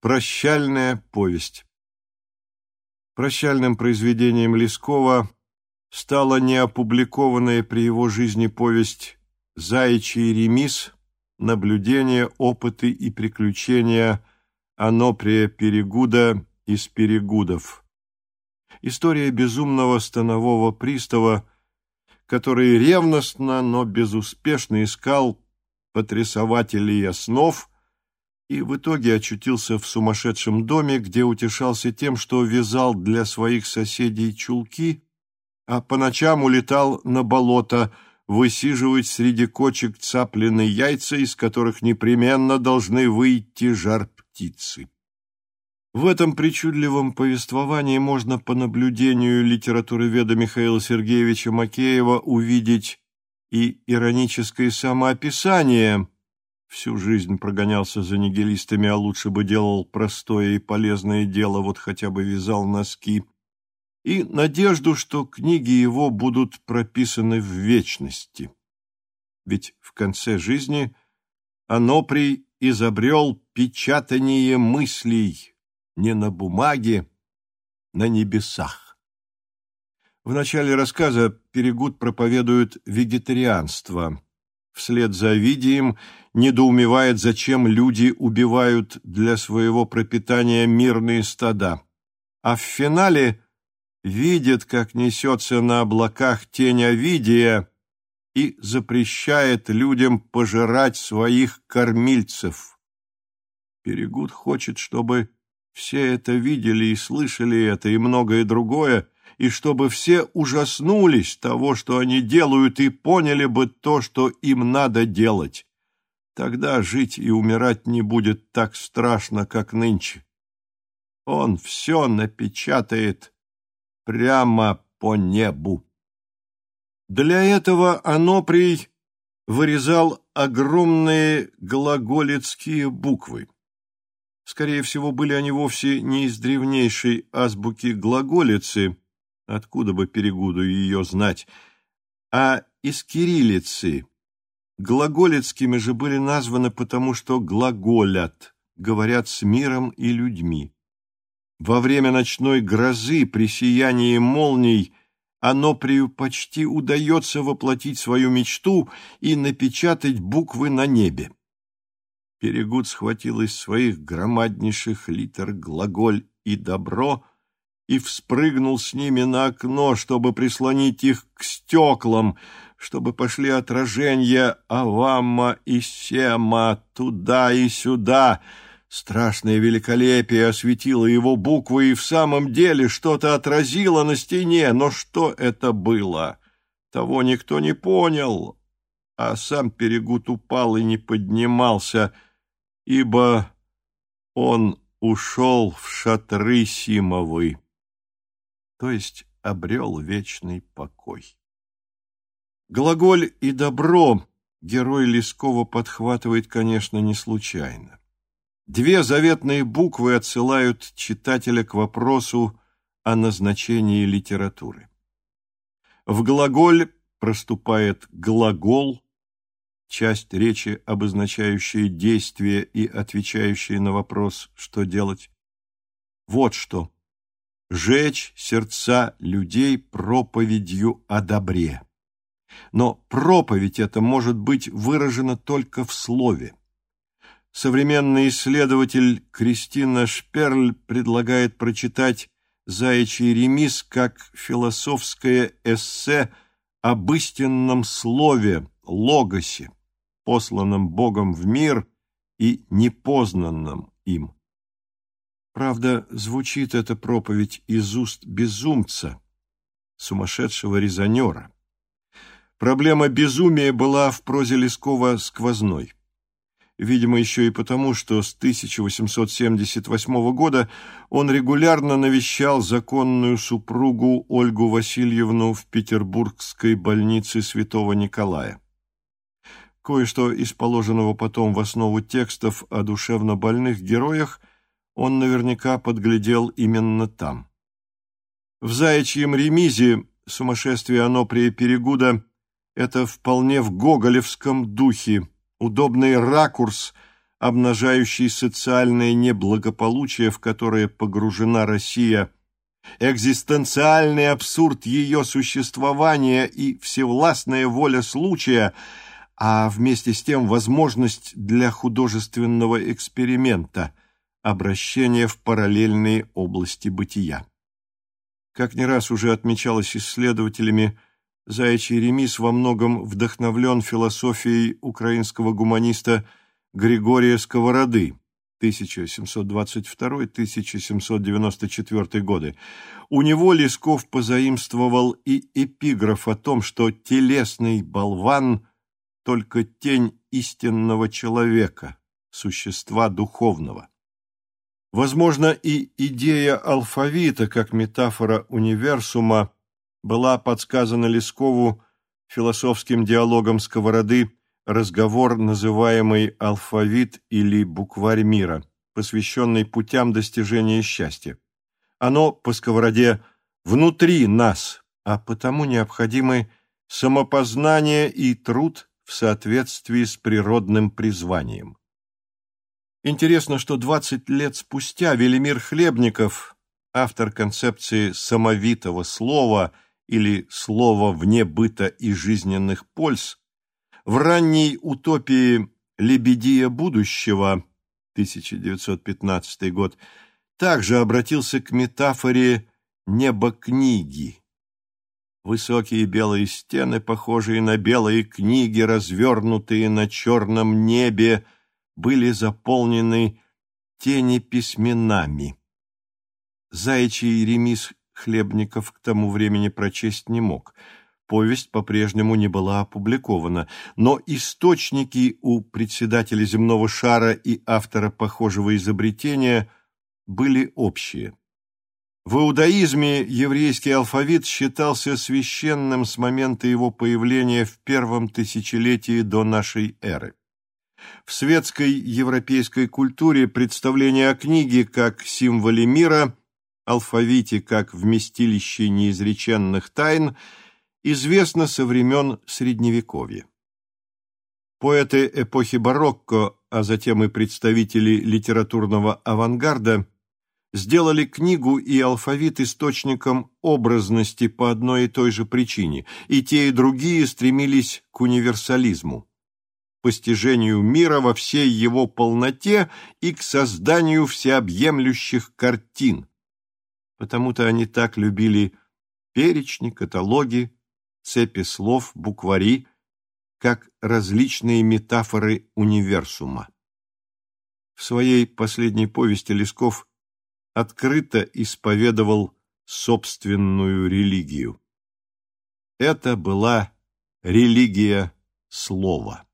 Прощальная повесть Прощальным произведением Лескова стала неопубликованная при его жизни повесть «Заячий ремис. Наблюдения, опыты и приключения Аноприя Перегуда из Перегудов». История безумного станового пристава, который ревностно, но безуспешно искал потрясователей основ – и в итоге очутился в сумасшедшем доме, где утешался тем, что вязал для своих соседей чулки, а по ночам улетал на болото высиживать среди кочек цапленные яйца, из которых непременно должны выйти жар птицы. В этом причудливом повествовании можно по наблюдению литературоведа Михаила Сергеевича Макеева увидеть и ироническое самоописание – Всю жизнь прогонялся за нигилистами, а лучше бы делал простое и полезное дело, вот хотя бы вязал носки. И надежду, что книги его будут прописаны в вечности. Ведь в конце жизни Аноприй изобрел печатание мыслей не на бумаге, на небесах. В начале рассказа Перегуд проповедует вегетарианство – вслед за Овидием недоумевает, зачем люди убивают для своего пропитания мирные стада. А в финале видит, как несется на облаках тень Овидия и запрещает людям пожирать своих кормильцев. Перегуд хочет, чтобы все это видели и слышали это, и многое другое, и чтобы все ужаснулись того, что они делают, и поняли бы то, что им надо делать. Тогда жить и умирать не будет так страшно, как нынче. Он все напечатает прямо по небу. Для этого Аноприй вырезал огромные глаголицкие буквы. Скорее всего, были они вовсе не из древнейшей азбуки глаголицы, откуда бы Перегуду ее знать, а из кириллицы. Глаголицкими же были названы потому, что глаголят, говорят с миром и людьми. Во время ночной грозы при сиянии молний Аноприю почти удается воплотить свою мечту и напечатать буквы на небе. Перегуд схватил из своих громаднейших литр глаголь и добро — и вспрыгнул с ними на окно, чтобы прислонить их к стеклам, чтобы пошли отражения Авамма и Сема туда и сюда. Страшное великолепие осветило его буквы, и в самом деле что-то отразило на стене, но что это было? Того никто не понял, а сам Перегуд упал и не поднимался, ибо он ушел в шатры Симовы то есть обрел вечный покой. Глаголь и добро герой Лескова подхватывает, конечно, не случайно. Две заветные буквы отсылают читателя к вопросу о назначении литературы. В глаголь проступает глагол, часть речи, обозначающая действие и отвечающая на вопрос «что делать?». Вот что жечь сердца людей проповедью о добре. Но проповедь эта может быть выражена только в слове. Современный исследователь Кристина Шперль предлагает прочитать «Заячий ремис» как философское эссе об истинном слове, логосе, посланном Богом в мир и непознанном им. Правда, звучит эта проповедь из уст безумца, сумасшедшего резонера. Проблема безумия была в прозе Лескова сквозной. Видимо, еще и потому, что с 1878 года он регулярно навещал законную супругу Ольгу Васильевну в петербургской больнице святого Николая. Кое-что из положенного потом в основу текстов о душевно больных героях он наверняка подглядел именно там. В заячьем ремизе сумасшествие Аноприя Перегуда – это вполне в гоголевском духе, удобный ракурс, обнажающий социальное неблагополучие, в которое погружена Россия, экзистенциальный абсурд ее существования и всевластная воля случая, а вместе с тем возможность для художественного эксперимента, обращения в параллельные области бытия. Как не раз уже отмечалось исследователями, Заячий ремис во многом вдохновлен философией украинского гуманиста Григория Сковороды 1722-1794 годы. У него Лесков позаимствовал и эпиграф о том, что телесный болван – только тень истинного человека, существа духовного. Возможно, и идея алфавита как метафора универсума была подсказана Лескову философским диалогом Сковороды разговор, называемый «Алфавит» или «Букварь мира», посвященный путям достижения счастья. Оно, по Сковороде, внутри нас, а потому необходимы самопознание и труд в соответствии с природным призванием. Интересно, что 20 лет спустя Велимир Хлебников, автор концепции самовитого слова или слова вне быта и жизненных польз, в ранней утопии «Лебедия будущего» 1915 год также обратился к метафоре «неба книги». Высокие белые стены, похожие на белые книги, развернутые на черном небе, были заполнены тени письменами. Заячий ремис Хлебников к тому времени прочесть не мог. Повесть по-прежнему не была опубликована, но источники у председателя земного шара и автора похожего изобретения были общие. В иудаизме еврейский алфавит считался священным с момента его появления в первом тысячелетии до нашей эры. В светской европейской культуре представление о книге как символе мира, алфавите как вместилище неизреченных тайн известно со времен Средневековья. Поэты эпохи барокко, а затем и представители литературного авангарда сделали книгу и алфавит источником образности по одной и той же причине, и те и другие стремились к универсализму постижению мира во всей его полноте и к созданию всеобъемлющих картин. Потому-то они так любили перечни, каталоги, цепи слов, буквари, как различные метафоры универсума. В своей последней повести Лесков открыто исповедовал собственную религию. Это была религия слова.